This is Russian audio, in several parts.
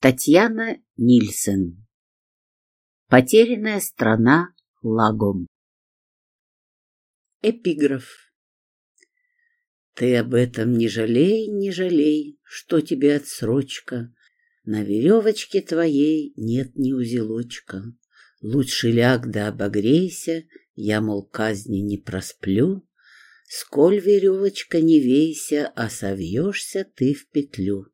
Татьяна Нильсен Потерянная страна лагом Эпиграф Ты об этом не жалей, не жалей, что тебе отсрочка. На веревочке твоей нет ни узелочка. Лучше ляг да обогрейся, я, мол, казни не просплю. Сколь веревочка не вейся, а совьешься ты в петлю.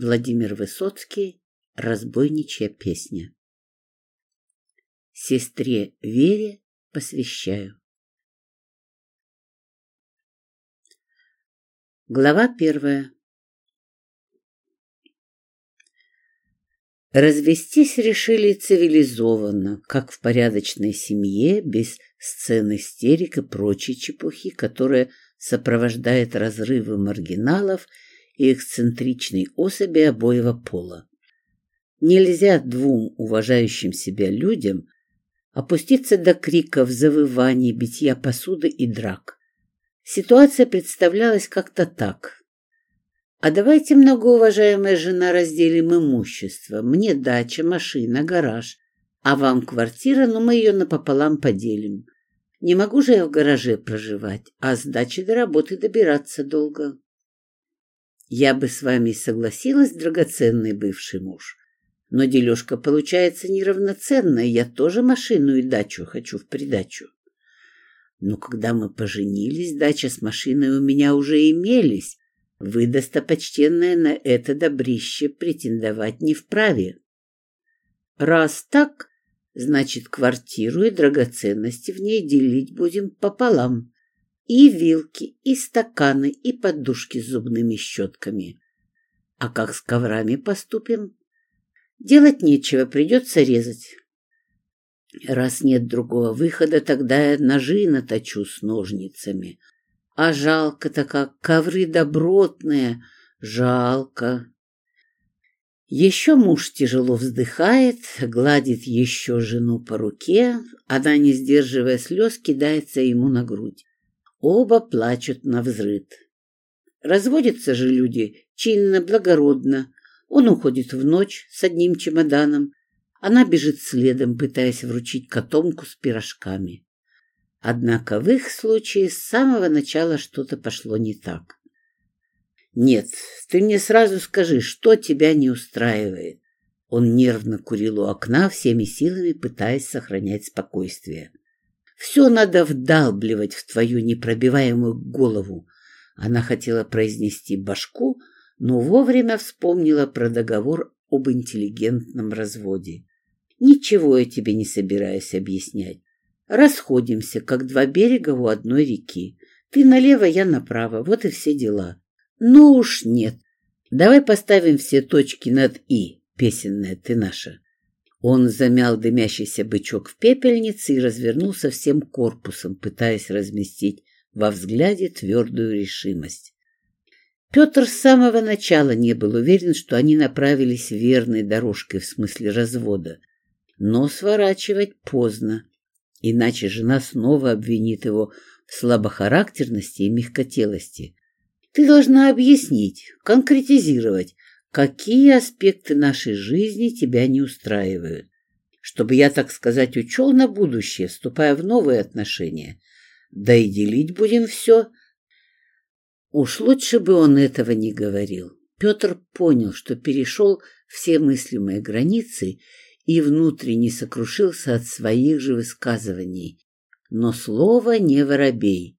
Владимир Высоцкий «Разбойничья песня». Сестре Вере посвящаю. Глава первая. Развестись решили цивилизованно, как в порядочной семье, без сцен истерик и прочей чепухи, которая сопровождает разрывы маргиналов и эксцентричной особи обоего пола. Нельзя двум уважающим себя людям опуститься до криков, завываний, битья посуды и драк. Ситуация представлялась как-то так. А давайте, многоуважаемая жена, разделим имущество. Мне дача, машина, гараж, а вам квартира, но мы ее напополам поделим. Не могу же я в гараже проживать, а с дачи до работы добираться долго. Я бы с вами согласилась, драгоценный бывший муж. Но дележка получается неравноценная, я тоже машину и дачу хочу в придачу. Но когда мы поженились, дача с машиной у меня уже имелись. Вы, достопочтенная, на это добрище претендовать не вправе. Раз так, значит, квартиру и драгоценности в ней делить будем пополам. И вилки, и стаканы, и подушки с зубными щетками. А как с коврами поступим? Делать нечего, придется резать. Раз нет другого выхода, тогда я ножи наточу с ножницами. А жалко-то как, ковры добротные, жалко. Еще муж тяжело вздыхает, гладит еще жену по руке, она, не сдерживая слез, кидается ему на грудь. Оба плачут на взрыд. Разводятся же люди чинно, благородно. Он уходит в ночь с одним чемоданом. Она бежит следом, пытаясь вручить котомку с пирожками. Однако в их случае с самого начала что-то пошло не так. «Нет, ты мне сразу скажи, что тебя не устраивает?» Он нервно курил у окна, всеми силами пытаясь сохранять спокойствие. Все надо вдалбливать в твою непробиваемую голову. Она хотела произнести башку, но вовремя вспомнила про договор об интеллигентном разводе. Ничего я тебе не собираюсь объяснять. Расходимся, как два берега у одной реки. Ты налево, я направо, вот и все дела. Ну уж нет. Давай поставим все точки над «и», песенная ты наша. Он замял дымящийся бычок в пепельнице и развернулся всем корпусом, пытаясь разместить во взгляде твердую решимость. Петр с самого начала не был уверен, что они направились верной дорожкой в смысле развода. Но сворачивать поздно, иначе жена снова обвинит его в слабохарактерности и мягкотелости. Ты должна объяснить, конкретизировать, какие аспекты нашей жизни тебя не устраивают, чтобы я, так сказать, учел на будущее, вступая в новые отношения. Да и делить будем все. Уж лучше бы он этого не говорил. Петр понял, что перешел все мыслимые границы и внутренне сокрушился от своих же высказываний. Но слово не воробей,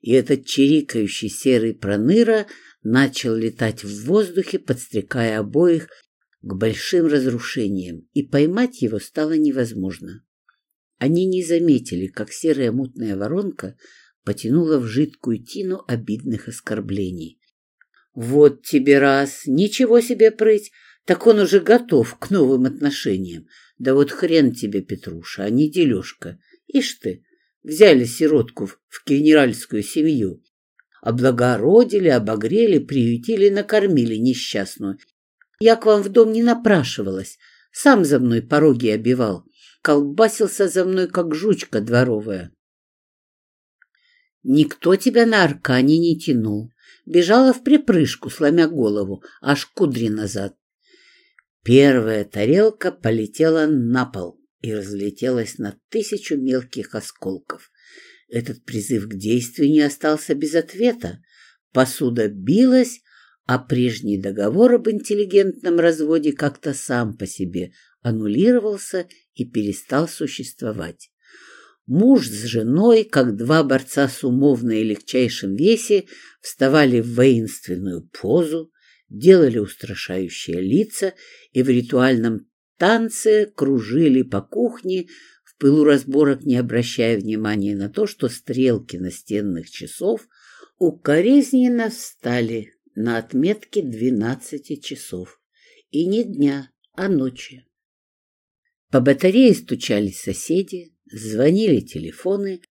и этот чирикающий серый проныра — начал летать в воздухе, подстрекая обоих к большим разрушениям, и поймать его стало невозможно. Они не заметили, как серая мутная воронка потянула в жидкую тину обидных оскорблений. «Вот тебе раз! Ничего себе прыть! Так он уже готов к новым отношениям. Да вот хрен тебе, Петруша, а не дележка. Ишь ты, взяли сиротку в генеральскую семью. Облагородили, обогрели, приютили, накормили несчастную. Я к вам в дом не напрашивалась, сам за мной пороги обивал, колбасился за мной, как жучка дворовая. Никто тебя на аркане не тянул. Бежала в припрыжку, сломя голову, аж кудри назад. Первая тарелка полетела на пол и разлетелась на тысячу мелких осколков. Этот призыв к действию не остался без ответа. Посуда билась, а прежний договор об интеллигентном разводе как-то сам по себе аннулировался и перестал существовать. Муж с женой, как два борца с умов на легчайшем весе, вставали в воинственную позу, делали устрашающие лица и в ритуальном танце кружили по кухне, пылу разборок не обращая внимания на то, что стрелки настенных часов укоризненно встали на отметке двенадцати часов. И не дня, а ночи. По батарее стучали соседи, звонили телефоны,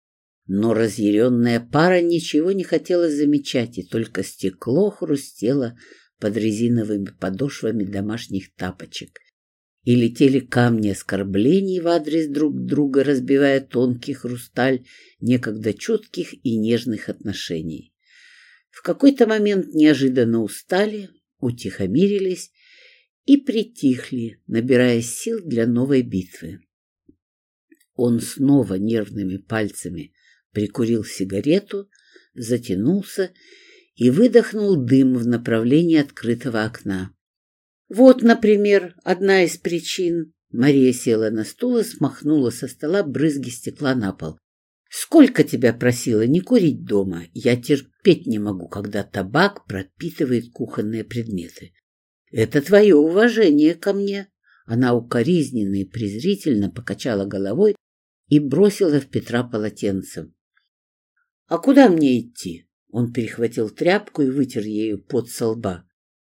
но разъяренная пара ничего не хотела замечать, и только стекло хрустело под резиновыми подошвами домашних тапочек. И летели камни оскорблений в адрес друг друга, разбивая тонкий хрусталь некогда чутких и нежных отношений. В какой-то момент неожиданно устали, утихомирились и притихли, набирая сил для новой битвы. Он снова нервными пальцами прикурил сигарету, затянулся и выдохнул дым в направлении открытого окна. Вот, например, одна из причин. Мария села на стул и смахнула со стола брызги стекла на пол. Сколько тебя просила не курить дома? Я терпеть не могу, когда табак пропитывает кухонные предметы. Это твое уважение ко мне. Она укоризненно и презрительно покачала головой и бросила в Петра полотенцем. «А куда мне идти?» Он перехватил тряпку и вытер ею под со лба.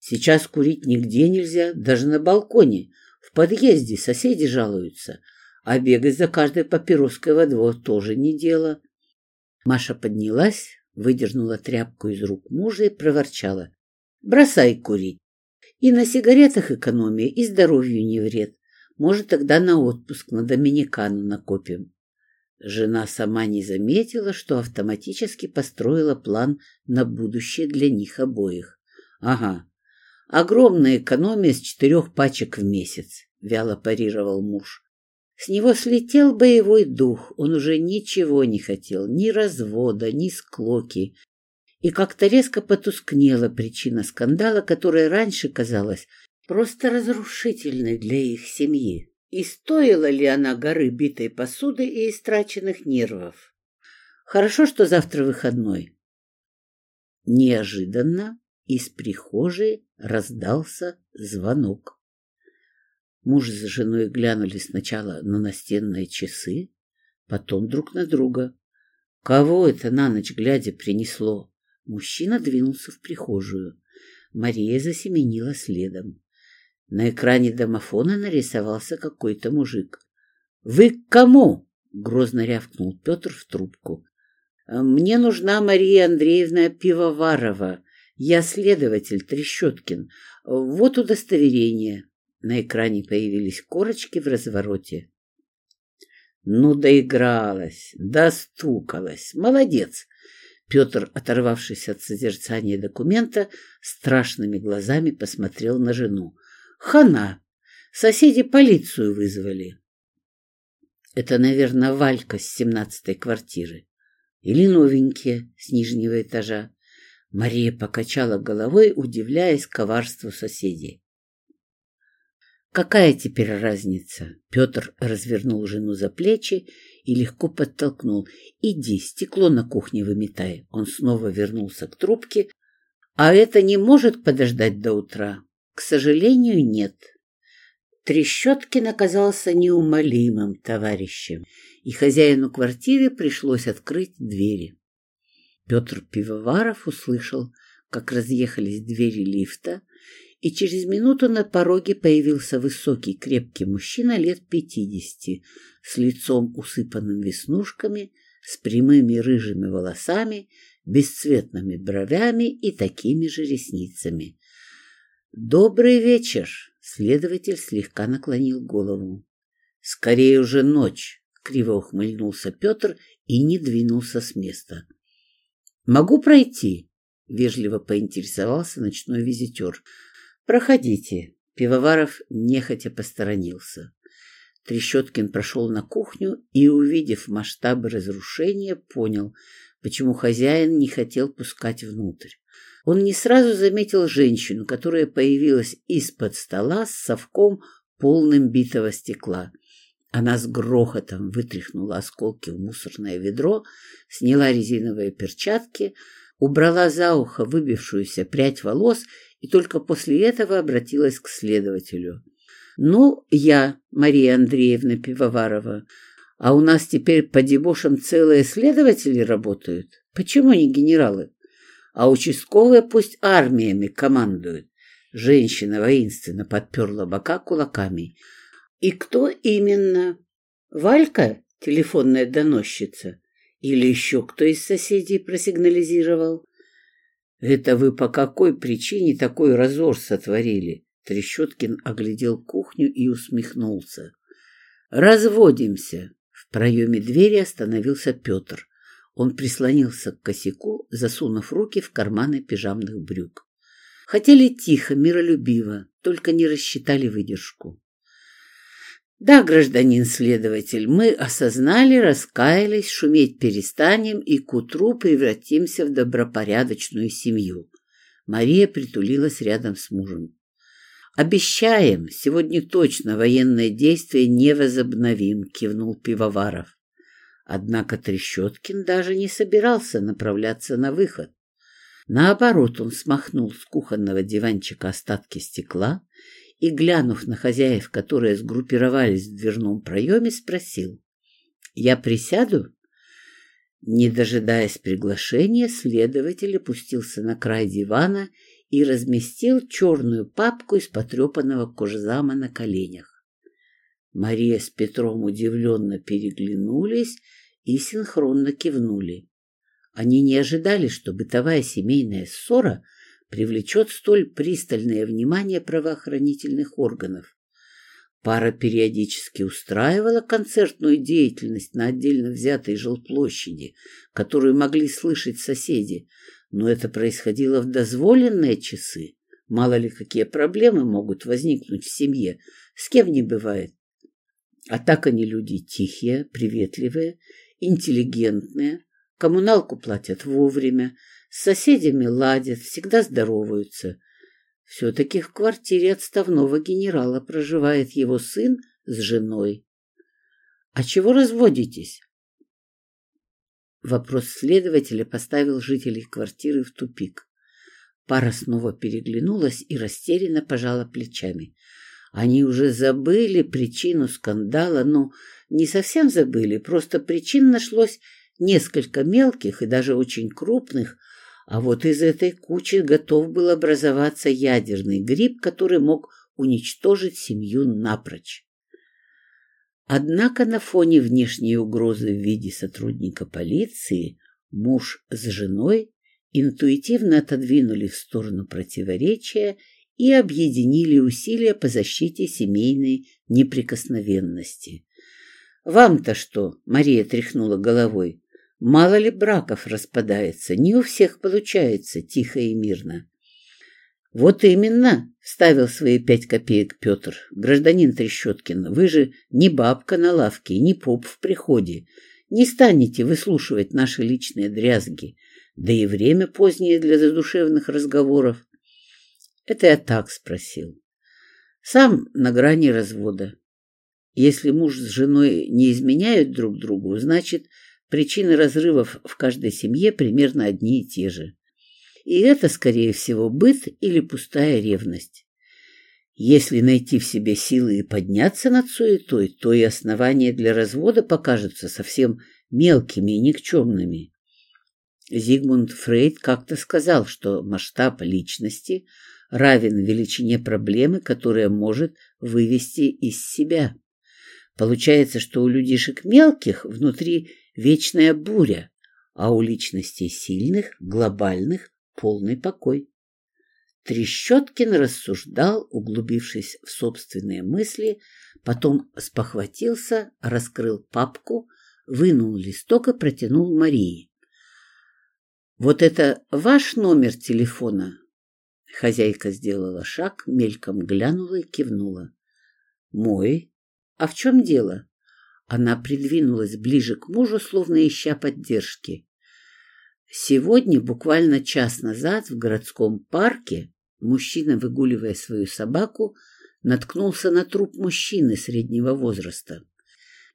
«Сейчас курить нигде нельзя, даже на балконе. В подъезде соседи жалуются. А бегать за каждой папироской во двор тоже не дело». Маша поднялась, выдернула тряпку из рук мужа и проворчала. «Бросай курить. И на сигаретах экономия, и здоровью не вред. Может, тогда на отпуск на Доминикану накопим. Жена сама не заметила, что автоматически построила план на будущее для них обоих. Ага, огромная экономия с четырех пачек в месяц, вяло парировал муж. С него слетел боевой дух, он уже ничего не хотел, ни развода, ни склоки. И как-то резко потускнела причина скандала, которая раньше казалась просто разрушительной для их семьи. И стоила ли она горы битой посуды и истраченных нервов? Хорошо, что завтра выходной. Неожиданно из прихожей раздался звонок. Муж с женой глянули сначала на настенные часы, потом друг на друга. Кого это на ночь глядя принесло? Мужчина двинулся в прихожую. Мария засеменила следом. На экране домофона нарисовался какой-то мужик. «Вы к кому?» — грозно рявкнул Петр в трубку. «Мне нужна Мария Андреевна Пивоварова. Я следователь Трещоткин. Вот удостоверение». На экране появились корочки в развороте. «Ну, доигралась, достукалась. Молодец!» Петр, оторвавшись от созерцания документа, страшными глазами посмотрел на жену. Хана. Соседи полицию вызвали. Это, наверное, Валька с семнадцатой квартиры. Или новенькие с нижнего этажа. Мария покачала головой, удивляясь коварству соседей. Какая теперь разница? Петр развернул жену за плечи и легко подтолкнул. Иди, стекло на кухне выметай. Он снова вернулся к трубке. А это не может подождать до утра? К сожалению, нет. Трещоткин оказался неумолимым товарищем, и хозяину квартиры пришлось открыть двери. Петр Пивоваров услышал, как разъехались двери лифта, и через минуту на пороге появился высокий крепкий мужчина лет пятидесяти, с лицом усыпанным веснушками, с прямыми рыжими волосами, бесцветными бровями и такими же ресницами. «Добрый вечер!» — следователь слегка наклонил голову. «Скорее уже ночь!» — криво ухмыльнулся Петр и не двинулся с места. «Могу пройти?» — вежливо поинтересовался ночной визитер. «Проходите. Пивоваров нехотя посторонился. Трещоткин прошел на кухню и, увидев масштабы разрушения, понял, почему хозяин не хотел пускать внутрь. Он не сразу заметил женщину, которая появилась из-под стола с совком, полным битого стекла. Она с грохотом вытряхнула осколки в мусорное ведро, сняла резиновые перчатки, убрала за ухо выбившуюся прядь волос и только после этого обратилась к следователю. «Ну, я, Мария Андреевна Пивоварова, а у нас теперь по дебошам целые следователи работают. Почему не генералы? А участковые пусть армиями командуют». Женщина воинственно подперла бока кулаками. «И кто именно? Валька, телефонная доносчица? Или еще кто из соседей просигнализировал?» «Это вы по какой причине такой разор сотворили?» Трещоткин оглядел кухню и усмехнулся. «Разводимся!» В проеме двери остановился Петр. Он прислонился к косяку, засунув руки в карманы пижамных брюк. Хотели тихо, миролюбиво, только не рассчитали выдержку. Да, гражданин следователь, мы осознали, раскаялись, шуметь перестанем и к утру превратимся в добропорядочную семью. Мария притулилась рядом с мужем. «Обещаем, сегодня точно военное действие не возобновим», — кивнул Пивоваров. Однако Трещоткин даже не собирался направляться на выход. Наоборот, он смахнул с кухонного диванчика остатки стекла и, глянув на хозяев, которые сгруппировались в дверном проеме, спросил. «Я присяду?» Не дожидаясь приглашения, следователь опустился на край дивана и разместил черную папку из потрепанного кожзама на коленях. Мария с Петром удивленно переглянулись и синхронно кивнули. Они не ожидали, что бытовая семейная ссора привлечет столь пристальное внимание правоохранительных органов. Пара периодически устраивала концертную деятельность на отдельно взятой жилплощади, которую могли слышать соседи, но это происходило в дозволенные часы. Мало ли какие проблемы могут возникнуть в семье, с кем не бывает. А так они люди тихие, приветливые, интеллигентные, коммуналку платят вовремя, с соседями ладят, всегда здороваются. Все-таки в квартире отставного генерала проживает его сын с женой. А чего разводитесь? Вопрос следователя поставил жителей квартиры в тупик. Пара снова переглянулась и растерянно пожала плечами. Они уже забыли причину скандала, но не совсем забыли, просто причин нашлось несколько мелких и даже очень крупных, а вот из этой кучи готов был образоваться ядерный гриб, который мог уничтожить семью напрочь. Однако на фоне внешней угрозы в виде сотрудника полиции муж с женой интуитивно отодвинули в сторону противоречия и объединили усилия по защите семейной неприкосновенности. «Вам-то что?» — Мария тряхнула головой. «Мало ли браков распадается, не у всех получается тихо и мирно». «Вот именно», — вставил свои пять копеек Петр. «Гражданин Трещоткин, вы же не бабка на лавке, не поп в приходе. Не станете выслушивать наши личные дрязги. Да и время позднее для задушевных разговоров». Это я так спросил. Сам на грани развода. Если муж с женой не изменяют друг другу, значит, причины разрывов в каждой семье примерно одни и те же. И это, скорее всего, быт или пустая ревность. Если найти в себе силы и подняться над суетой, то и основания для развода покажутся совсем мелкими и никчемными. Зигмунд Фрейд как-то сказал, что масштаб личности равен величине проблемы, которая может вывести из себя. Получается, что у людишек мелких внутри вечная буря, а у личностей сильных, глобальных, полный покой. Трещоткин рассуждал, углубившись в собственные мысли, потом спохватился, раскрыл папку, вынул листок и протянул Марии. «Вот это ваш номер телефона?» Хозяйка сделала шаг, мельком глянула и кивнула. «Мой? А в чем дело?» Она придвинулась ближе к мужу, словно ища поддержки. Сегодня, буквально час назад, в городском парке, мужчина, выгуливая свою собаку, наткнулся на труп мужчины среднего возраста.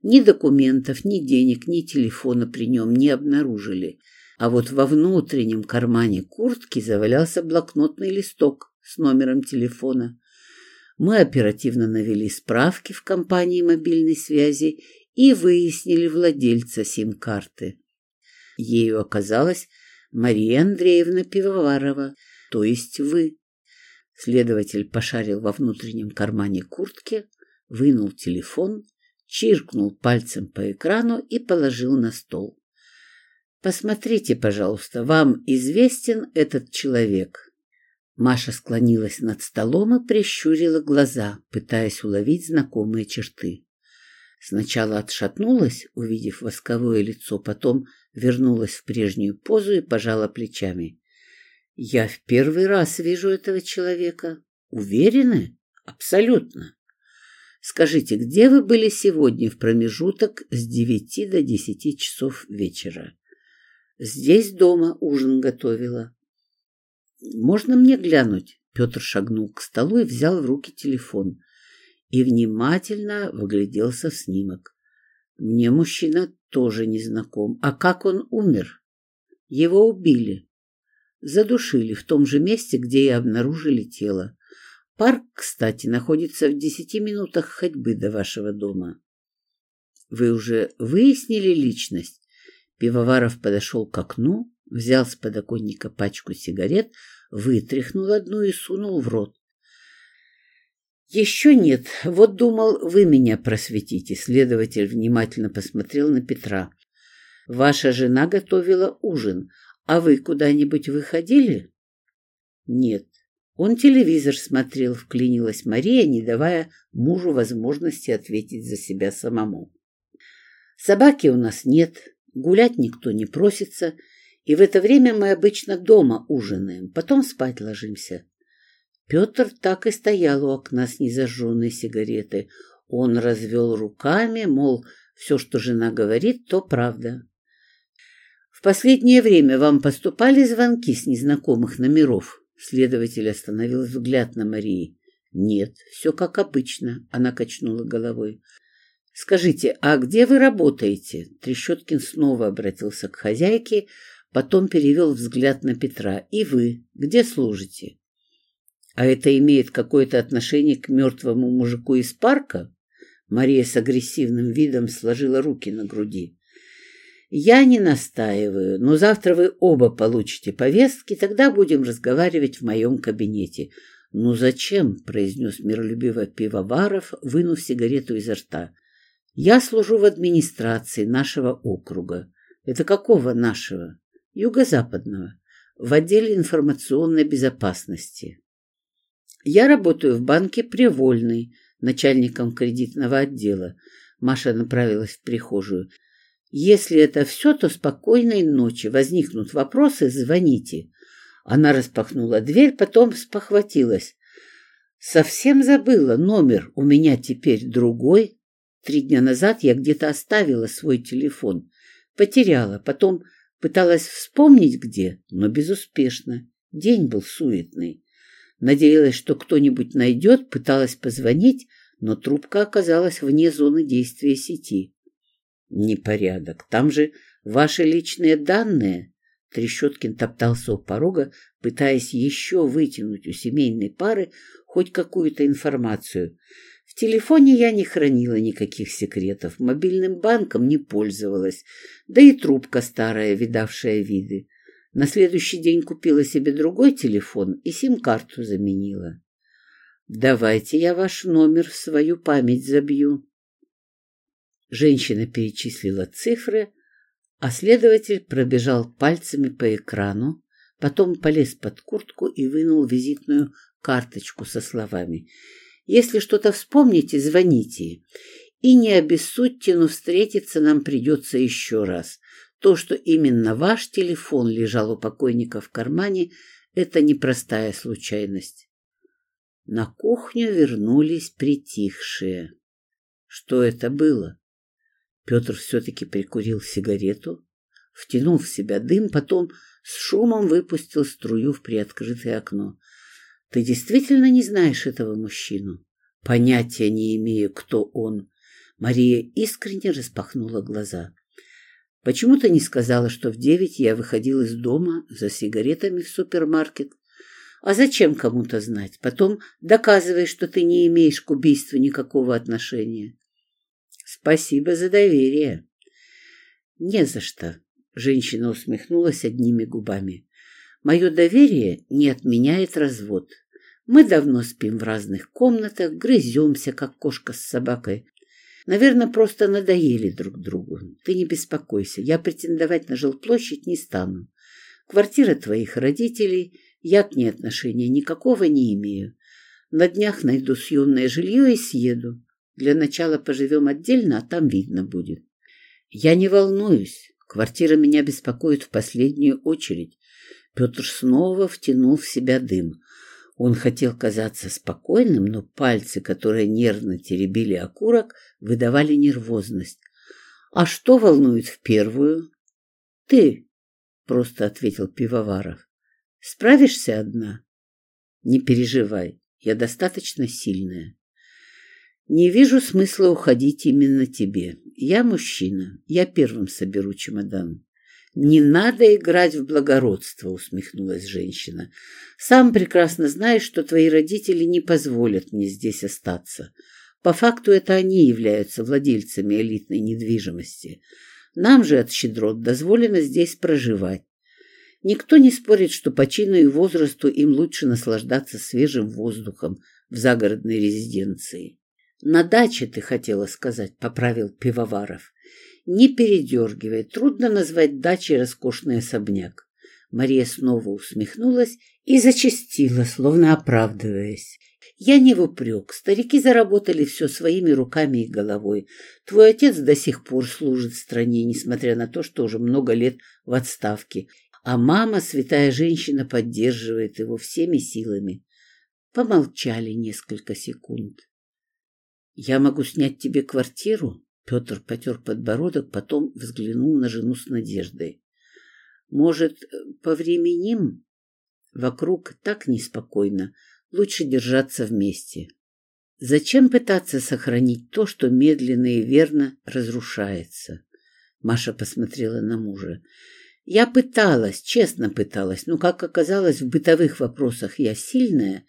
Ни документов, ни денег, ни телефона при нем не обнаружили, а вот во внутреннем кармане куртки завалялся блокнотный листок с номером телефона. Мы оперативно навели справки в компании мобильной связи и выяснили владельца сим-карты. Ею оказалась Мария Андреевна Пивоварова, то есть вы. Следователь пошарил во внутреннем кармане куртки, вынул телефон, чиркнул пальцем по экрану и положил на стол. «Посмотрите, пожалуйста, вам известен этот человек?» Маша склонилась над столом и прищурила глаза, пытаясь уловить знакомые черты. Сначала отшатнулась, увидев восковое лицо, потом вернулась в прежнюю позу и пожала плечами. «Я в первый раз вижу этого человека. Уверены? Абсолютно. Скажите, где вы были сегодня в промежуток с девяти до десяти часов вечера?» «Здесь дома ужин готовила». «Можно мне глянуть?» Петр шагнул к столу и взял в руки телефон и внимательно вгляделся в снимок. Мне мужчина тоже не знаком. А как он умер? Его убили. Задушили в том же месте, где и обнаружили тело. Парк, кстати, находится в десяти минутах ходьбы до вашего дома. Вы уже выяснили личность? Пивоваров подошел к окну, взял с подоконника пачку сигарет, вытряхнул одну и сунул в рот. «Еще нет. Вот думал, вы меня просветите». Следователь внимательно посмотрел на Петра. «Ваша жена готовила ужин, а вы куда-нибудь выходили?» «Нет. Он телевизор смотрел», — вклинилась Мария, не давая мужу возможности ответить за себя самому. «Собаки у нас нет, гулять никто не просится, и в это время мы обычно дома ужинаем, потом спать ложимся. Петр так и стоял у окна с незажженной сигаретой. Он развел руками, мол, все, что жена говорит, то правда. В последнее время вам поступали звонки с незнакомых номеров? Следователь остановил взгляд на Марии. Нет, все как обычно, она качнула головой. Скажите, а где вы работаете? Трещоткин снова обратился к хозяйке, потом перевел взгляд на Петра. И вы где служите? А это имеет какое-то отношение к мертвому мужику из парка? Мария с агрессивным видом сложила руки на груди. Я не настаиваю, но завтра вы оба получите повестки, тогда будем разговаривать в моем кабинете. Ну зачем? произнес миролюбиво пивоваров, вынув сигарету изо рта. Я служу в администрации нашего округа. Это какого нашего? Юго-западного. В отделе информационной безопасности. Я работаю в банке Привольный, начальником кредитного отдела. Маша направилась в прихожую. Если это все, то спокойной ночи. Возникнут вопросы, звоните. Она распахнула дверь, потом спохватилась. Совсем забыла, номер у меня теперь другой. Три дня назад я где-то оставила свой телефон. Потеряла, потом пыталась вспомнить где, но безуспешно. День был суетный. Надеялась, что кто-нибудь найдет, пыталась позвонить, но трубка оказалась вне зоны действия сети. Непорядок. Там же ваши личные данные. Трещоткин топтался у порога, пытаясь еще вытянуть у семейной пары хоть какую-то информацию. В телефоне я не хранила никаких секретов, мобильным банком не пользовалась, да и трубка старая, видавшая виды. На следующий день купила себе другой телефон и сим-карту заменила. «Давайте я ваш номер в свою память забью». Женщина перечислила цифры, а следователь пробежал пальцами по экрану, потом полез под куртку и вынул визитную карточку со словами «Если что-то вспомните, звоните. И не обессудьте, но встретиться нам придется еще раз. То, что именно ваш телефон лежал у покойника в кармане, это непростая случайность. На кухню вернулись притихшие. Что это было? Петр все-таки прикурил сигарету, втянул в себя дым, потом с шумом выпустил струю в приоткрытое окно. Ты действительно не знаешь этого мужчину? Понятия не имею, кто он. Мария искренне распахнула глаза. Почему ты не сказала, что в девять я выходил из дома за сигаретами в супермаркет? А зачем кому-то знать? Потом доказывай, что ты не имеешь к убийству никакого отношения. Спасибо за доверие. Не за что. Женщина усмехнулась одними губами. Мое доверие не отменяет развод. Мы давно спим в разных комнатах, грыземся, как кошка с собакой. Наверное, просто надоели друг другу. Ты не беспокойся, я претендовать на жилплощадь не стану. Квартира твоих родителей, я к ней отношения никакого не имею. На днях найду съемное жилье и съеду. Для начала поживем отдельно, а там видно будет. Я не волнуюсь. Квартира меня беспокоит в последнюю очередь. Петр снова втянул в себя дым. Он хотел казаться спокойным, но пальцы, которые нервно теребили окурок, выдавали нервозность. «А что волнует в первую?» «Ты», — просто ответил Пивоваров. «Справишься одна?» «Не переживай, я достаточно сильная». «Не вижу смысла уходить именно тебе. Я мужчина, я первым соберу чемодан». «Не надо играть в благородство», — усмехнулась женщина. «Сам прекрасно знаешь, что твои родители не позволят мне здесь остаться. По факту это они являются владельцами элитной недвижимости. Нам же от щедрот дозволено здесь проживать. Никто не спорит, что по чину и возрасту им лучше наслаждаться свежим воздухом в загородной резиденции. «На даче, ты хотела сказать», — поправил Пивоваров. Не передергивай, трудно назвать дачей роскошный особняк. Мария снова усмехнулась и зачастила, словно оправдываясь. Я не в упрек. Старики заработали все своими руками и головой. Твой отец до сих пор служит стране, несмотря на то, что уже много лет в отставке. А мама, святая женщина, поддерживает его всеми силами. Помолчали несколько секунд. «Я могу снять тебе квартиру?» Петр потер подбородок, потом взглянул на жену с надеждой. «Может, повременим? Вокруг так неспокойно. Лучше держаться вместе. Зачем пытаться сохранить то, что медленно и верно разрушается?» Маша посмотрела на мужа. «Я пыталась, честно пыталась, но, как оказалось, в бытовых вопросах я сильная,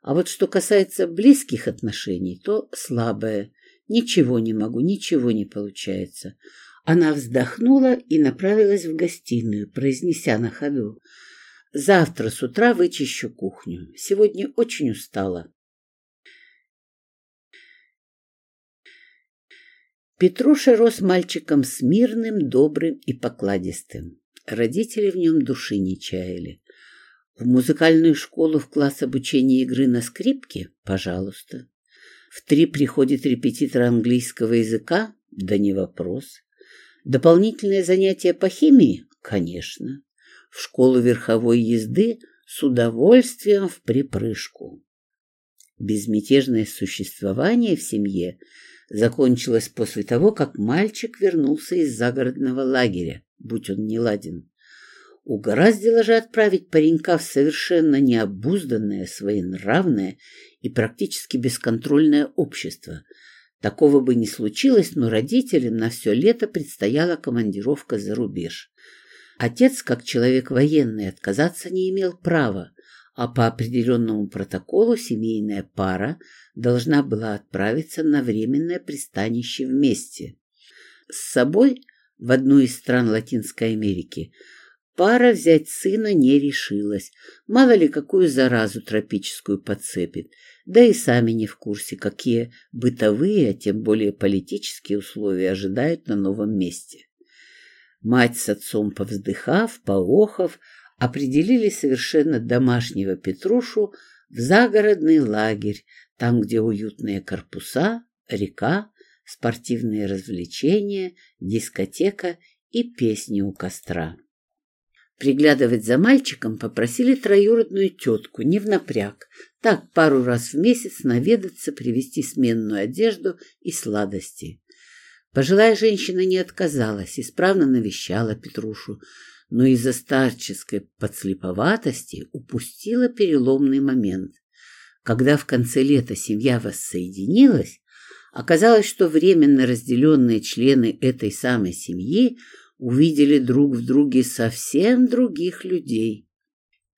а вот что касается близких отношений, то слабая. Ничего не могу, ничего не получается. Она вздохнула и направилась в гостиную, произнеся на ходу. Завтра с утра вычищу кухню. Сегодня очень устала. Петруша рос мальчиком смирным, добрым и покладистым. Родители в нем души не чаяли. В музыкальную школу в класс обучения игры на скрипке? Пожалуйста. В три приходит репетитор английского языка? Да не вопрос. Дополнительное занятие по химии? Конечно. В школу верховой езды с удовольствием в припрыжку. Безмятежное существование в семье закончилось после того, как мальчик вернулся из загородного лагеря, будь он не ладен. Угораздило же отправить паренька в совершенно необузданное, своенравное и практически бесконтрольное общество. Такого бы не случилось, но родителям на все лето предстояла командировка за рубеж. Отец, как человек военный, отказаться не имел права, а по определенному протоколу семейная пара должна была отправиться на временное пристанище вместе. С собой в одну из стран Латинской Америки – Пара взять сына не решилась. Мало ли, какую заразу тропическую подцепит. Да и сами не в курсе, какие бытовые, а тем более политические условия ожидают на новом месте. Мать с отцом, повздыхав, поохов, определили совершенно домашнего Петрушу в загородный лагерь, там, где уютные корпуса, река, спортивные развлечения, дискотека и песни у костра. Приглядывать за мальчиком попросили троюродную тетку, не в напряг, так пару раз в месяц наведаться, привезти сменную одежду и сладости. Пожилая женщина не отказалась, исправно навещала Петрушу, но из-за старческой подслеповатости упустила переломный момент. Когда в конце лета семья воссоединилась, оказалось, что временно разделенные члены этой самой семьи увидели друг в друге совсем других людей.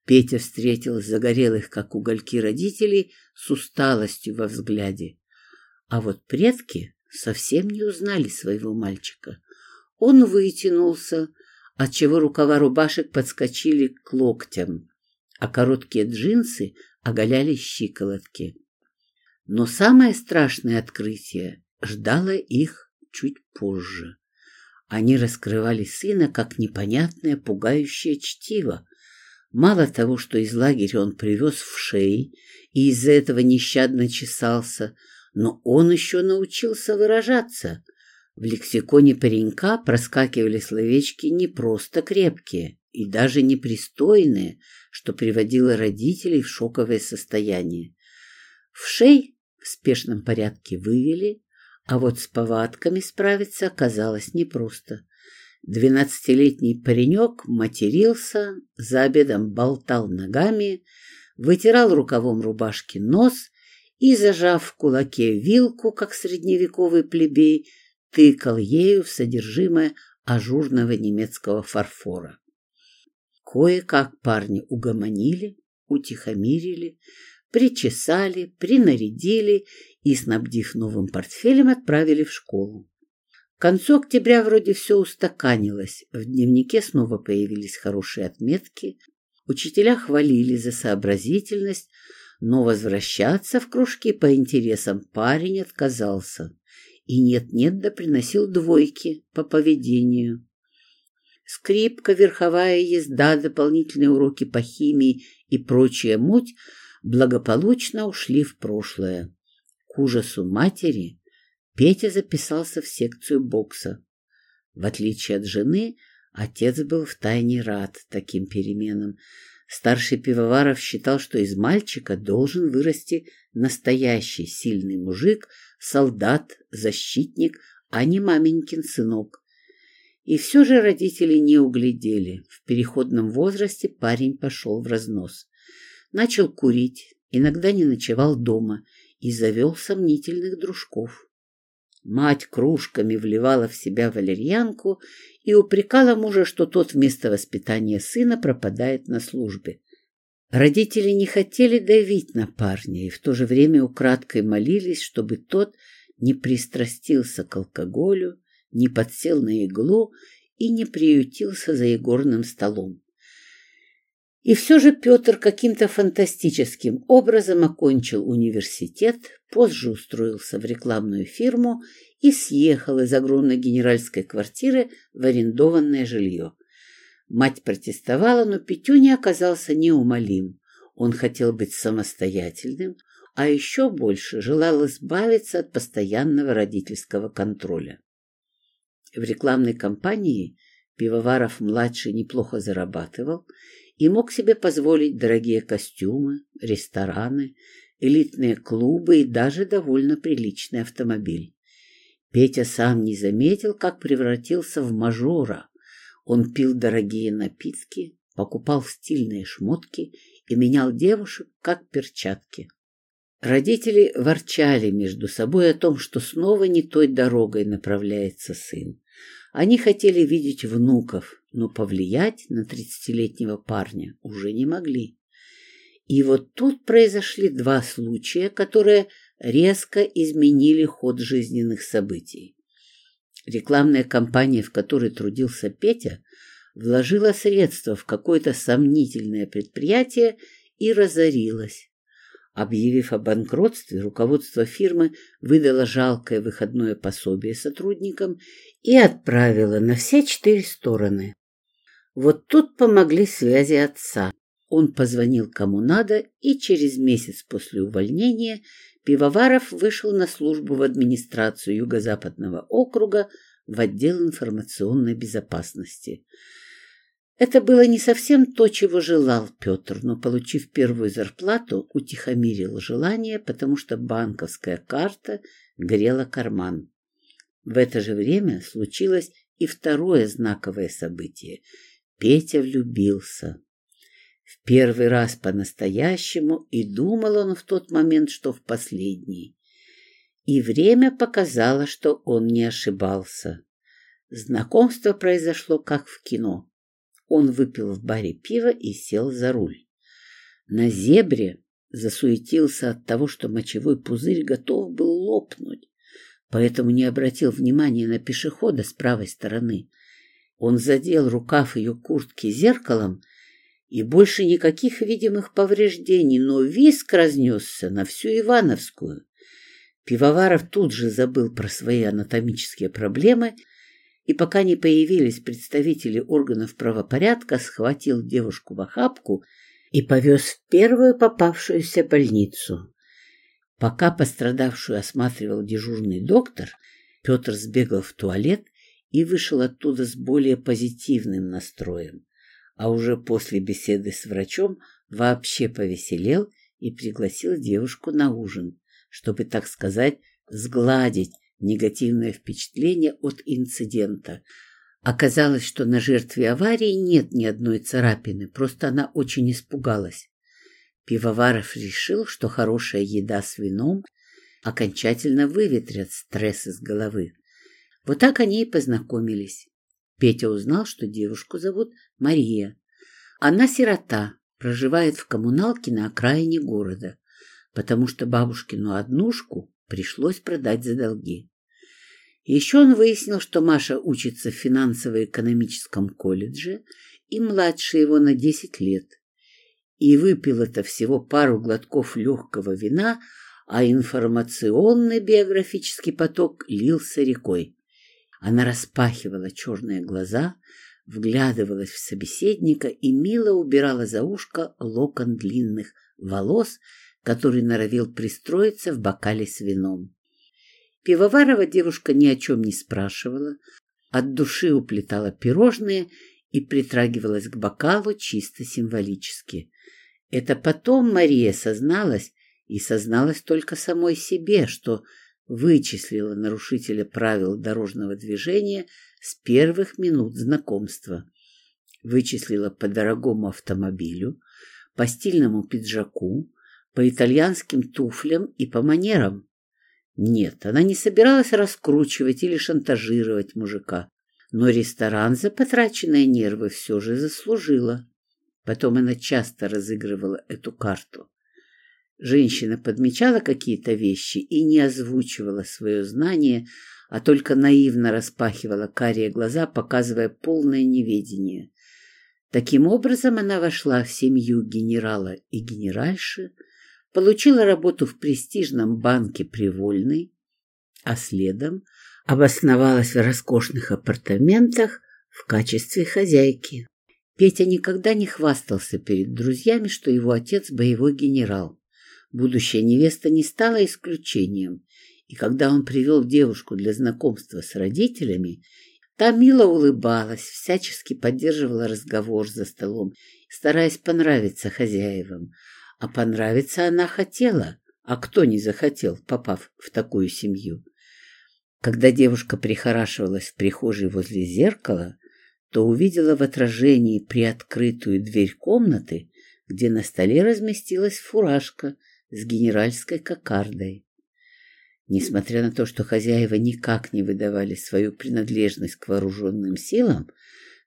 Петя встретил загорелых, как угольки, родителей с усталостью во взгляде. А вот предки совсем не узнали своего мальчика. Он вытянулся, отчего рукава рубашек подскочили к локтям, а короткие джинсы оголяли щиколотки. Но самое страшное открытие ждало их чуть позже. Они раскрывали сына как непонятное пугающее чтиво. Мало того, что из лагеря он привез в шеи и из-за этого нещадно чесался, но он еще научился выражаться. В лексиконе паренька проскакивали словечки не просто крепкие и даже непристойные, что приводило родителей в шоковое состояние. В шей в спешном порядке вывели, а вот с повадками справиться оказалось непросто. Двенадцатилетний паренек матерился, за обедом болтал ногами, вытирал рукавом рубашки нос и, зажав в кулаке вилку, как средневековый плебей, тыкал ею в содержимое ажурного немецкого фарфора. Кое-как парни угомонили, утихомирили, причесали, принарядили и, снабдив новым портфелем, отправили в школу. К концу октября вроде все устаканилось, в дневнике снова появились хорошие отметки, учителя хвалили за сообразительность, но возвращаться в кружки по интересам парень отказался и нет-нет да приносил двойки по поведению. Скрипка, верховая езда, дополнительные уроки по химии и прочая муть благополучно ушли в прошлое. К ужасу матери Петя записался в секцию бокса. В отличие от жены, отец был втайне рад таким переменам. Старший пивоваров считал, что из мальчика должен вырасти настоящий сильный мужик, солдат, защитник, а не маменькин сынок. И все же родители не углядели. В переходном возрасте парень пошел в разнос. Начал курить, иногда не ночевал дома и завел сомнительных дружков. Мать кружками вливала в себя валерьянку и упрекала мужа, что тот вместо воспитания сына пропадает на службе. Родители не хотели давить на парня и в то же время украдкой молились, чтобы тот не пристрастился к алкоголю, не подсел на иглу и не приютился за игорным столом. И все же Петр каким-то фантастическим образом окончил университет, позже устроился в рекламную фирму и съехал из огромной генеральской квартиры в арендованное жилье. Мать протестовала, но Петюня оказался неумолим. Он хотел быть самостоятельным, а еще больше желал избавиться от постоянного родительского контроля. В рекламной кампании Пивоваров-младший неплохо зарабатывал и мог себе позволить дорогие костюмы, рестораны, элитные клубы и даже довольно приличный автомобиль. Петя сам не заметил, как превратился в мажора. Он пил дорогие напитки, покупал стильные шмотки и менял девушек, как перчатки. Родители ворчали между собой о том, что снова не той дорогой направляется сын. Они хотели видеть внуков, но повлиять на тридцатилетнего парня уже не могли. И вот тут произошли два случая, которые резко изменили ход жизненных событий. Рекламная кампания, в которой трудился Петя, вложила средства в какое-то сомнительное предприятие и разорилась. Объявив о банкротстве, руководство фирмы выдало жалкое выходное пособие сотрудникам и отправило на все четыре стороны. Вот тут помогли связи отца. Он позвонил кому надо, и через месяц после увольнения Пивоваров вышел на службу в администрацию Юго-Западного округа в отдел информационной безопасности. Это было не совсем то, чего желал Петр, но, получив первую зарплату, утихомирил желание, потому что банковская карта грела карман. В это же время случилось и второе знаковое событие. Петя влюбился. В первый раз по-настоящему, и думал он в тот момент, что в последний. И время показало, что он не ошибался. Знакомство произошло как в кино. Он выпил в баре пиво и сел за руль. На зебре засуетился от того, что мочевой пузырь готов был лопнуть, поэтому не обратил внимания на пешехода с правой стороны. Он задел рукав ее куртки зеркалом, и больше никаких видимых повреждений, но виск разнесся на всю Ивановскую. Пивоваров тут же забыл про свои анатомические проблемы и пока не появились представители органов правопорядка, схватил девушку в охапку и повез в первую попавшуюся больницу. Пока пострадавшую осматривал дежурный доктор, Петр сбегал в туалет и вышел оттуда с более позитивным настроем, а уже после беседы с врачом вообще повеселел и пригласил девушку на ужин, чтобы, так сказать, сгладить негативное впечатление от инцидента. Оказалось, что на жертве аварии нет ни одной царапины, просто она очень испугалась. Пивоваров решил, что хорошая еда с вином окончательно выветрят стресс из головы. Вот так они и познакомились. Петя узнал, что девушку зовут Мария. Она сирота, проживает в коммуналке на окраине города, потому что бабушкину однушку пришлось продать за долги. Еще он выяснил, что Маша учится в финансово-экономическом колледже и младше его на 10 лет. И выпил это всего пару глотков легкого вина, а информационный биографический поток лился рекой. Она распахивала черные глаза, вглядывалась в собеседника и мило убирала за ушко локон длинных волос, который норовил пристроиться в бокале с вином. Пивоварова девушка ни о чем не спрашивала, от души уплетала пирожные и притрагивалась к бокалу чисто символически. Это потом Мария созналась, и созналась только самой себе, что вычислила нарушителя правил дорожного движения с первых минут знакомства. Вычислила по дорогому автомобилю, по стильному пиджаку, по итальянским туфлям и по манерам. Нет, она не собиралась раскручивать или шантажировать мужика, но ресторан за потраченные нервы все же заслужила. Потом она часто разыгрывала эту карту. Женщина подмечала какие-то вещи и не озвучивала свое знание, а только наивно распахивала карие глаза, показывая полное неведение. Таким образом она вошла в семью генерала и генеральши, получила работу в престижном банке Привольный, а следом обосновалась в роскошных апартаментах в качестве хозяйки. Петя никогда не хвастался перед друзьями, что его отец боевой генерал. Будущая невеста не стала исключением, и когда он привел девушку для знакомства с родителями, та мило улыбалась, всячески поддерживала разговор за столом, стараясь понравиться хозяевам, а понравиться она хотела, а кто не захотел, попав в такую семью? Когда девушка прихорашивалась в прихожей возле зеркала, то увидела в отражении приоткрытую дверь комнаты, где на столе разместилась фуражка с генеральской кокардой. Несмотря на то, что хозяева никак не выдавали свою принадлежность к вооруженным силам,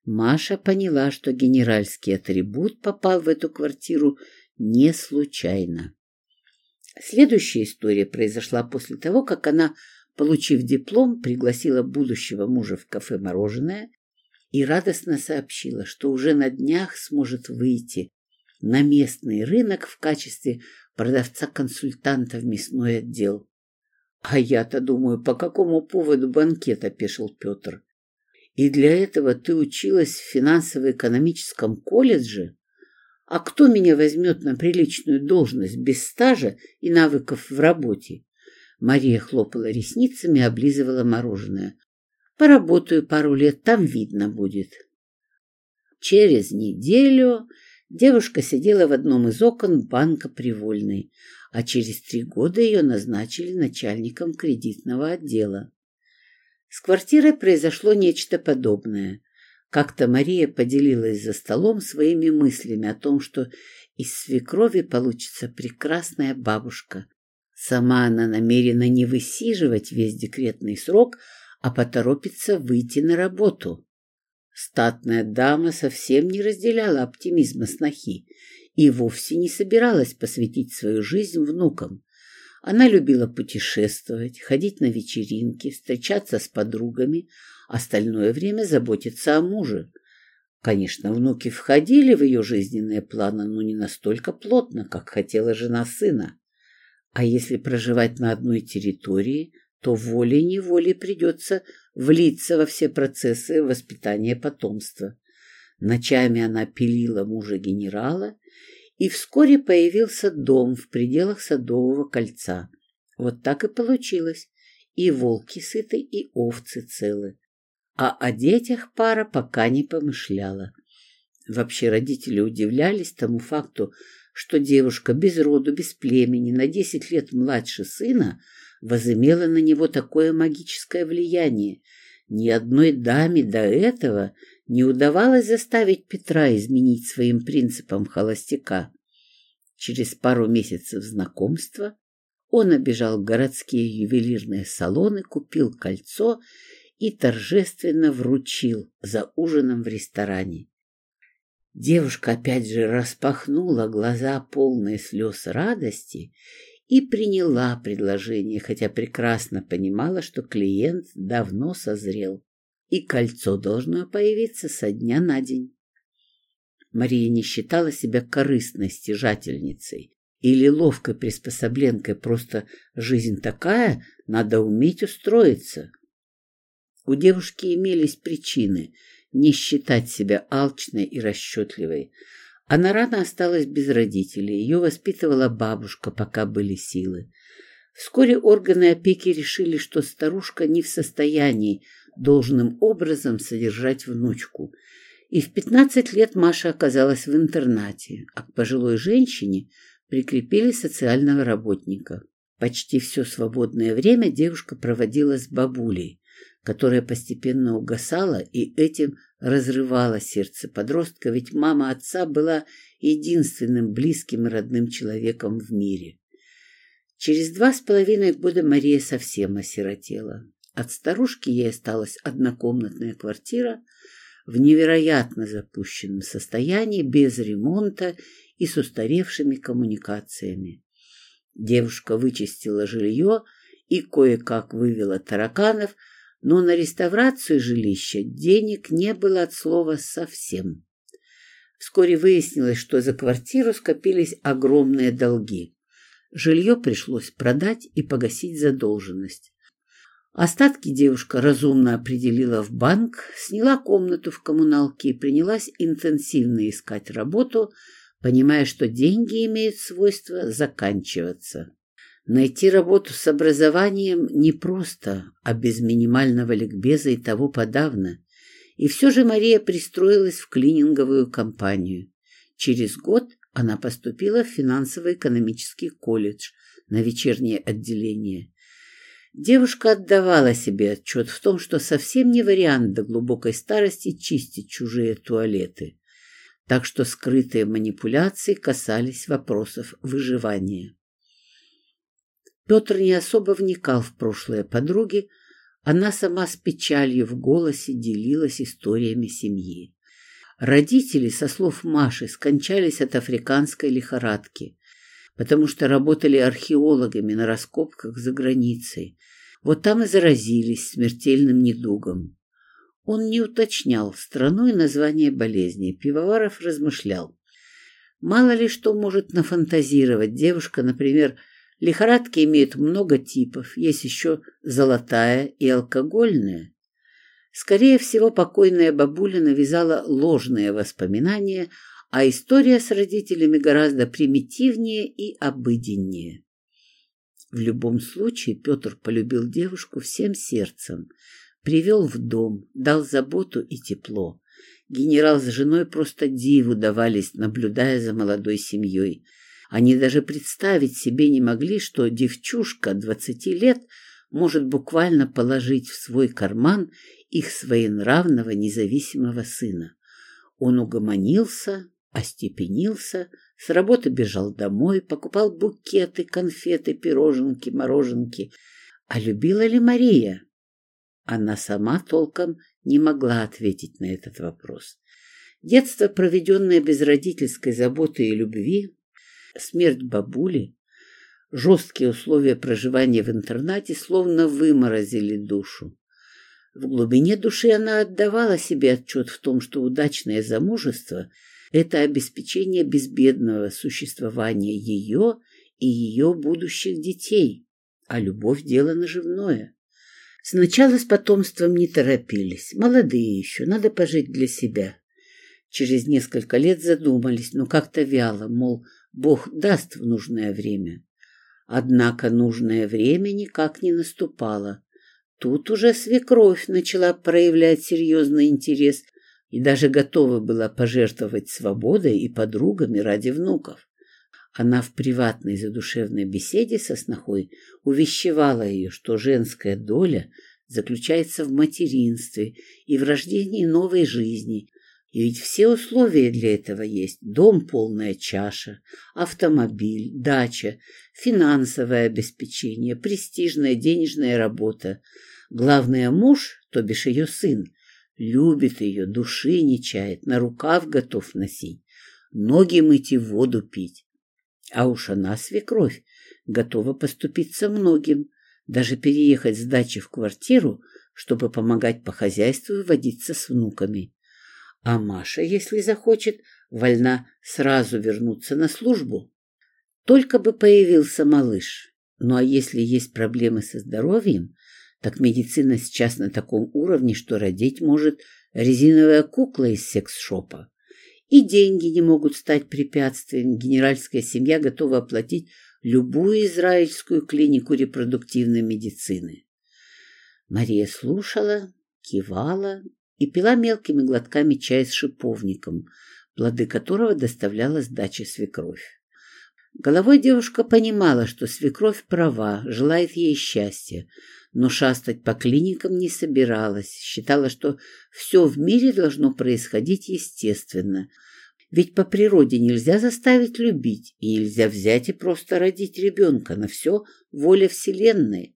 Маша поняла, что генеральский атрибут попал в эту квартиру не случайно. Следующая история произошла после того, как она, получив диплом, пригласила будущего мужа в кафе «Мороженое» и радостно сообщила, что уже на днях сможет выйти на местный рынок в качестве продавца-консультанта в мясной отдел. «А я-то думаю, по какому поводу банкет?» – опешил Петр. «И для этого ты училась в финансово-экономическом колледже?» А кто меня возьмет на приличную должность без стажа и навыков в работе? Мария хлопала ресницами, облизывала мороженое. Поработаю пару лет, там видно будет. Через неделю девушка сидела в одном из окон банка Привольной, а через три года ее назначили начальником кредитного отдела. С квартирой произошло нечто подобное. Как-то Мария поделилась за столом своими мыслями о том, что из свекрови получится прекрасная бабушка. Сама она намерена не высиживать весь декретный срок, а поторопится выйти на работу. Статная дама совсем не разделяла оптимизма снохи и вовсе не собиралась посвятить свою жизнь внукам. Она любила путешествовать, ходить на вечеринки, встречаться с подругами, остальное время заботиться о муже. Конечно, внуки входили в ее жизненные планы, но не настолько плотно, как хотела жена сына. А если проживать на одной территории – то волей-неволей придется влиться во все процессы воспитания потомства. Ночами она пилила мужа генерала, и вскоре появился дом в пределах Садового кольца. Вот так и получилось. И волки сыты, и овцы целы. А о детях пара пока не помышляла. Вообще родители удивлялись тому факту, что девушка без роду, без племени, на десять лет младше сына – возымела на него такое магическое влияние. Ни одной даме до этого не удавалось заставить Петра изменить своим принципам холостяка. Через пару месяцев знакомства он обежал городские ювелирные салоны, купил кольцо и торжественно вручил за ужином в ресторане. Девушка опять же распахнула глаза полные слез радости и приняла предложение, хотя прекрасно понимала, что клиент давно созрел, и кольцо должно появиться со дня на день. Мария не считала себя корыстной стяжательницей или ловкой приспособленкой, просто жизнь такая, надо уметь устроиться. У девушки имелись причины не считать себя алчной и расчетливой, она рано осталась без родителей, ее воспитывала бабушка, пока были силы. Вскоре органы опеки решили, что старушка не в состоянии должным образом содержать внучку. И в 15 лет Маша оказалась в интернате, а к пожилой женщине прикрепили социального работника. Почти все свободное время девушка проводила с бабулей, которая постепенно угасала и этим разрывала сердце подростка, ведь мама отца была единственным близким и родным человеком в мире. Через два с половиной года Мария совсем осиротела. От старушки ей осталась однокомнатная квартира в невероятно запущенном состоянии, без ремонта и с устаревшими коммуникациями. Девушка вычистила жилье и кое-как вывела тараканов – но на реставрацию жилища денег не было от слова совсем. Вскоре выяснилось, что за квартиру скопились огромные долги. Жилье пришлось продать и погасить задолженность. Остатки девушка разумно определила в банк, сняла комнату в коммуналке и принялась интенсивно искать работу, понимая, что деньги имеют свойство заканчиваться. Найти работу с образованием непросто, а без минимального ликбеза и того подавно. И все же Мария пристроилась в клининговую компанию. Через год она поступила в финансово-экономический колледж на вечернее отделение. Девушка отдавала себе отчет в том, что совсем не вариант до глубокой старости чистить чужие туалеты. Так что скрытые манипуляции касались вопросов выживания. Петр не особо вникал в прошлое подруги, она сама с печалью в голосе делилась историями семьи. Родители, со слов Маши, скончались от африканской лихорадки, потому что работали археологами на раскопках за границей. Вот там и заразились смертельным недугом. Он не уточнял страну и название болезни. Пивоваров размышлял. Мало ли что может нафантазировать девушка, например, Лихорадки имеют много типов, есть еще золотая и алкогольная. Скорее всего, покойная бабуля навязала ложные воспоминания, а история с родителями гораздо примитивнее и обыденнее. В любом случае Петр полюбил девушку всем сердцем, привел в дом, дал заботу и тепло. генерал с женой просто диву давались, наблюдая за молодой семьей. Они даже представить себе не могли, что девчушка двадцати лет может буквально положить в свой карман их своенравного независимого сына. Он угомонился, остепенился, с работы бежал домой, покупал букеты, конфеты, пироженки, мороженки. А любила ли Мария? Она сама толком не могла ответить на этот вопрос. Детство, проведенное без родительской заботы и любви, смерть бабули, жесткие условия проживания в интернате словно выморозили душу. В глубине души она отдавала себе отчет в том, что удачное замужество – это обеспечение безбедного существования ее и ее будущих детей, а любовь – дело наживное. Сначала с потомством не торопились, молодые еще, надо пожить для себя. Через несколько лет задумались, но как-то вяло, мол, Бог даст в нужное время. Однако нужное время никак не наступало. Тут уже свекровь начала проявлять серьезный интерес и даже готова была пожертвовать свободой и подругами ради внуков. Она в приватной задушевной беседе со снохой увещевала ее, что женская доля заключается в материнстве и в рождении новой жизни, и ведь все условия для этого есть. Дом полная чаша, автомобиль, дача, финансовое обеспечение, престижная денежная работа. Главное, муж, то бишь ее сын, любит ее, души не чает, на рукав готов носить, ноги мыть и воду пить. А уж она, свекровь, готова поступиться многим, даже переехать с дачи в квартиру, чтобы помогать по хозяйству и водиться с внуками. А Маша, если захочет, вольна сразу вернуться на службу. Только бы появился малыш. Ну а если есть проблемы со здоровьем, так медицина сейчас на таком уровне, что родить может резиновая кукла из секс-шопа. И деньги не могут стать препятствием. Генеральская семья готова оплатить любую израильскую клинику репродуктивной медицины. Мария слушала, кивала и пила мелкими глотками чай с шиповником, плоды которого доставляла с дачи свекровь. Головой девушка понимала, что свекровь права, желает ей счастья, но шастать по клиникам не собиралась, считала, что все в мире должно происходить естественно. Ведь по природе нельзя заставить любить, и нельзя взять и просто родить ребенка, на все воля Вселенной.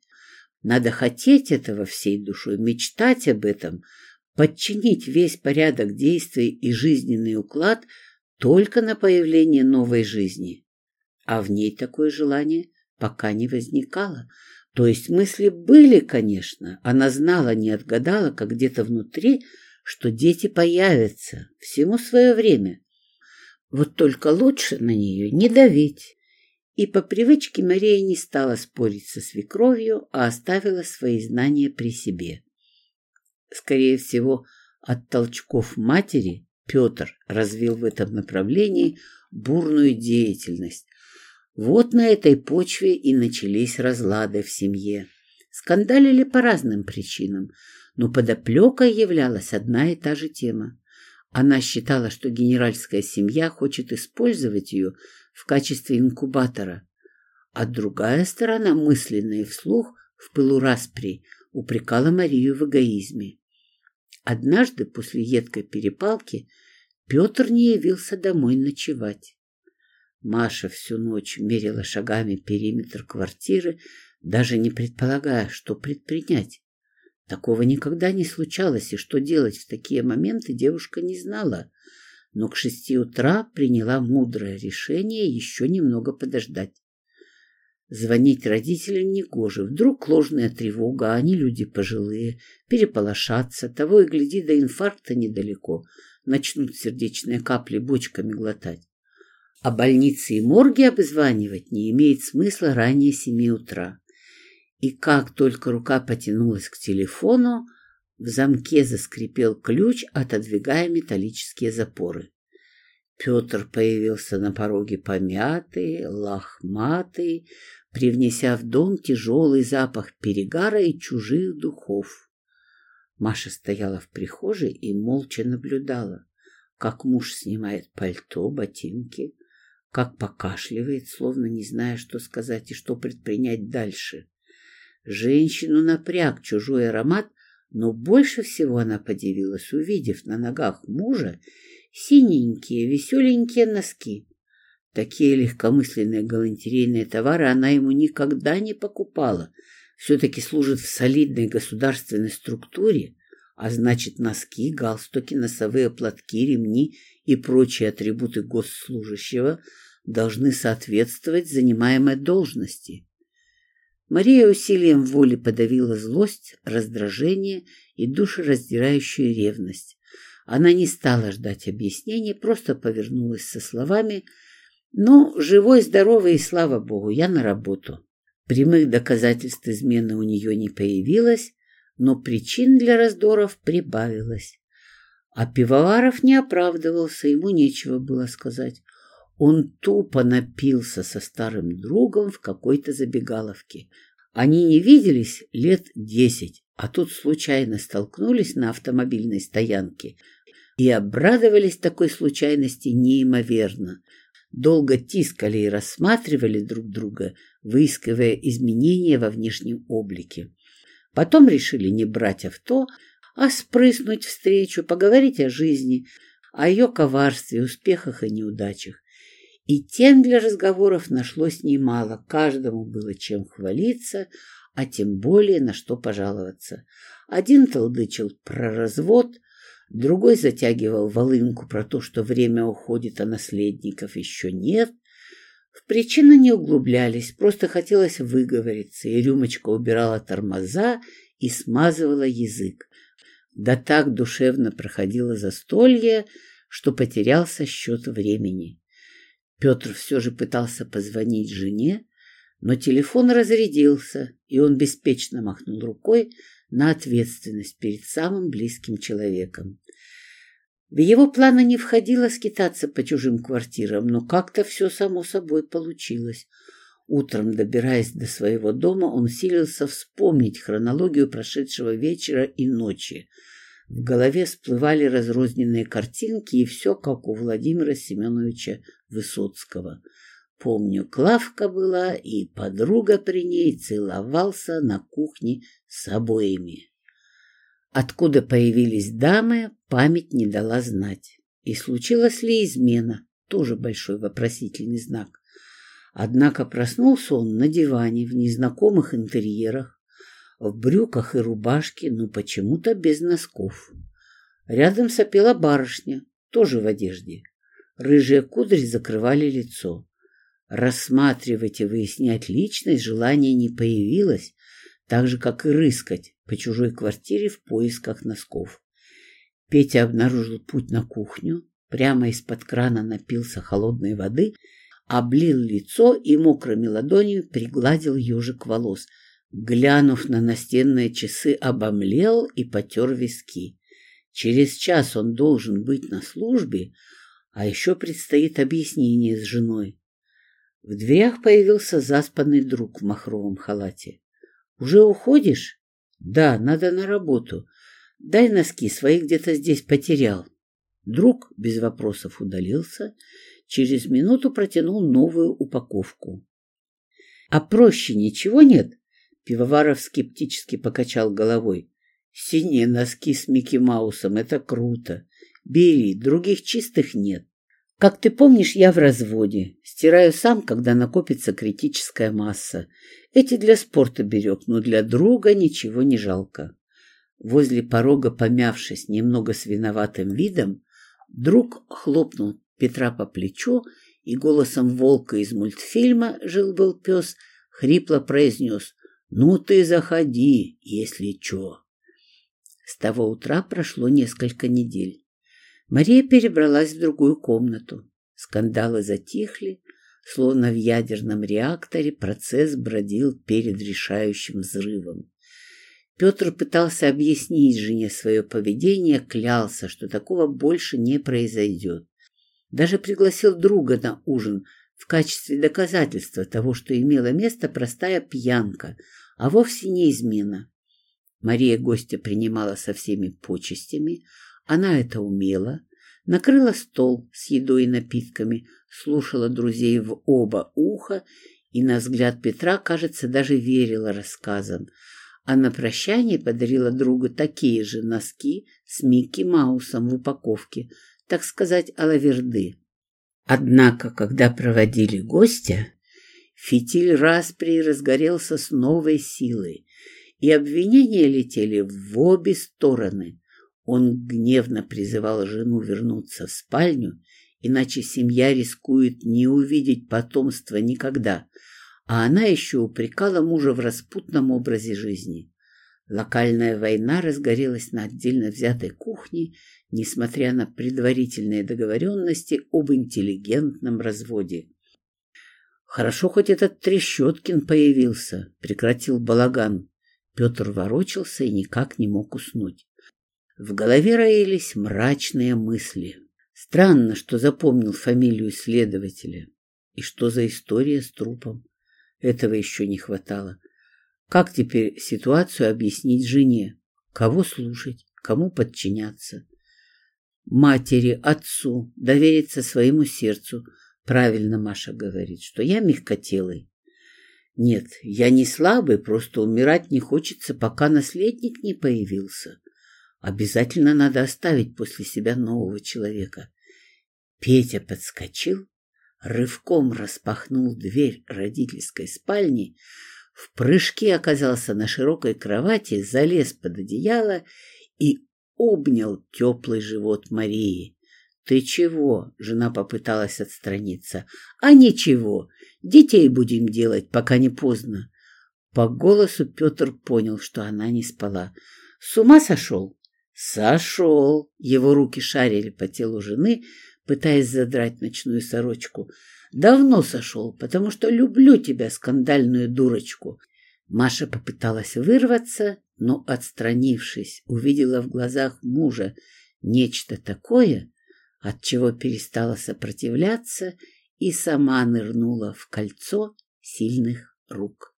Надо хотеть этого всей душой, мечтать об этом, подчинить весь порядок действий и жизненный уклад только на появление новой жизни. А в ней такое желание пока не возникало. То есть мысли были, конечно. Она знала, не отгадала, как где-то внутри, что дети появятся. Всему свое время. Вот только лучше на нее не давить. И по привычке Мария не стала спорить со свекровью, а оставила свои знания при себе. Скорее всего, от толчков матери Петр развил в этом направлении бурную деятельность. Вот на этой почве и начались разлады в семье. Скандалили по разным причинам, но подоплекой являлась одна и та же тема. Она считала, что генеральская семья хочет использовать ее в качестве инкубатора, а другая сторона, мысленно и вслух, в пылу распри, упрекала Марию в эгоизме. Однажды после едкой перепалки Петр не явился домой ночевать. Маша всю ночь мерила шагами периметр квартиры, даже не предполагая, что предпринять. Такого никогда не случалось, и что делать в такие моменты девушка не знала, но к шести утра приняла мудрое решение еще немного подождать. Звонить родителям негоже. Вдруг ложная тревога, а они люди пожилые, переполошатся, того и гляди, до инфаркта недалеко, начнут сердечные капли бочками глотать. А больницы и морги обзванивать не имеет смысла ранее семи утра. И как только рука потянулась к телефону, в замке заскрипел ключ, отодвигая металлические запоры. Петр появился на пороге помятый, лохматый, привнеся в дом тяжелый запах перегара и чужих духов. Маша стояла в прихожей и молча наблюдала, как муж снимает пальто, ботинки, как покашливает, словно не зная, что сказать и что предпринять дальше. Женщину напряг чужой аромат, но больше всего она подивилась, увидев на ногах мужа синенькие, веселенькие носки. Такие легкомысленные галантерейные товары она ему никогда не покупала. Все-таки служит в солидной государственной структуре, а значит носки, галстуки, носовые платки, ремни и прочие атрибуты госслужащего должны соответствовать занимаемой должности. Мария усилием воли подавила злость, раздражение и душераздирающую ревность. Она не стала ждать объяснений, просто повернулась со словами «Ну, живой, здоровый и слава богу, я на работу». Прямых доказательств измены у нее не появилось, но причин для раздоров прибавилось. А Пивоваров не оправдывался, ему нечего было сказать. Он тупо напился со старым другом в какой-то забегаловке. Они не виделись лет десять, а тут случайно столкнулись на автомобильной стоянке и обрадовались такой случайности неимоверно. Долго тискали и рассматривали друг друга, выискивая изменения во внешнем облике. Потом решили не брать авто, а спрыснуть встречу, поговорить о жизни, о ее коварстве, успехах и неудачах. И тем для разговоров нашлось немало, каждому было чем хвалиться, а тем более на что пожаловаться. Один толдычил про развод, другой затягивал волынку про то, что время уходит, а наследников еще нет. В причины не углублялись, просто хотелось выговориться, и рюмочка убирала тормоза и смазывала язык. Да так душевно проходило застолье, что потерялся счет времени. Петр все же пытался позвонить жене, но телефон разрядился, и он беспечно махнул рукой на ответственность перед самым близким человеком. В его планы не входило скитаться по чужим квартирам, но как-то все само собой получилось. Утром, добираясь до своего дома, он силился вспомнить хронологию прошедшего вечера и ночи. В голове всплывали разрозненные картинки, и все как у Владимира Семеновича Высоцкого. Помню, Клавка была, и подруга при ней целовался на кухне с обоими. Откуда появились дамы, память не дала знать. И случилась ли измена, тоже большой вопросительный знак. Однако проснулся он на диване в незнакомых интерьерах, в брюках и рубашке, но почему-то без носков. Рядом сопела барышня, тоже в одежде. Рыжие кудри закрывали лицо. Рассматривать и выяснять личность желания не появилось, так же, как и рыскать по чужой квартире в поисках носков. Петя обнаружил путь на кухню, прямо из-под крана напился холодной воды, облил лицо и мокрыми ладонями пригладил ежик волос – Глянув на настенные часы, обомлел и потер виски. Через час он должен быть на службе, а еще предстоит объяснение с женой. В дверях появился заспанный друг в махровом халате. «Уже уходишь?» «Да, надо на работу. Дай носки, свои где-то здесь потерял». Друг без вопросов удалился, через минуту протянул новую упаковку. «А проще ничего нет?» Пивоваров скептически покачал головой. «Синие носки с Микки Маусом — это круто. Бери, других чистых нет. Как ты помнишь, я в разводе. Стираю сам, когда накопится критическая масса. Эти для спорта берег, но для друга ничего не жалко». Возле порога, помявшись немного с виноватым видом, друг хлопнул Петра по плечу и голосом волка из мультфильма «Жил-был пес» хрипло произнес «Ну ты заходи, если чё». С того утра прошло несколько недель. Мария перебралась в другую комнату. Скандалы затихли, словно в ядерном реакторе процесс бродил перед решающим взрывом. Петр пытался объяснить жене свое поведение, клялся, что такого больше не произойдет. Даже пригласил друга на ужин в качестве доказательства того, что имела место простая пьянка, а вовсе не измена. Мария гостя принимала со всеми почестями, она это умела, накрыла стол с едой и напитками, слушала друзей в оба уха и, на взгляд Петра, кажется, даже верила рассказам, а на прощание подарила другу такие же носки с Микки Маусом в упаковке, так сказать, алаверды. Однако, когда проводили гостя, фитиль распри разгорелся с новой силой, и обвинения летели в обе стороны. Он гневно призывал жену вернуться в спальню, иначе семья рискует не увидеть потомства никогда, а она еще упрекала мужа в распутном образе жизни. Локальная война разгорелась на отдельно взятой кухне, несмотря на предварительные договоренности об интеллигентном разводе. Хорошо, хоть этот Трещоткин появился, прекратил балаган. Петр ворочался и никак не мог уснуть. В голове роились мрачные мысли. Странно, что запомнил фамилию следователя. И что за история с трупом? Этого еще не хватало. Как теперь ситуацию объяснить жене? Кого слушать? Кому подчиняться? Матери, отцу, довериться своему сердцу. Правильно Маша говорит, что я мягкотелый. Нет, я не слабый, просто умирать не хочется, пока наследник не появился. Обязательно надо оставить после себя нового человека. Петя подскочил, рывком распахнул дверь родительской спальни, в прыжке оказался на широкой кровати, залез под одеяло и обнял теплый живот Марии. «Ты чего?» — жена попыталась отстраниться. «А ничего, детей будем делать, пока не поздно». По голосу Петр понял, что она не спала. «С ума сошел?» «Сошел!» Его руки шарили по телу жены, пытаясь задрать ночную сорочку. «Давно сошел, потому что люблю тебя, скандальную дурочку!» Маша попыталась вырваться, но, отстранившись, увидела в глазах мужа нечто такое, от чего перестала сопротивляться и сама нырнула в кольцо сильных рук.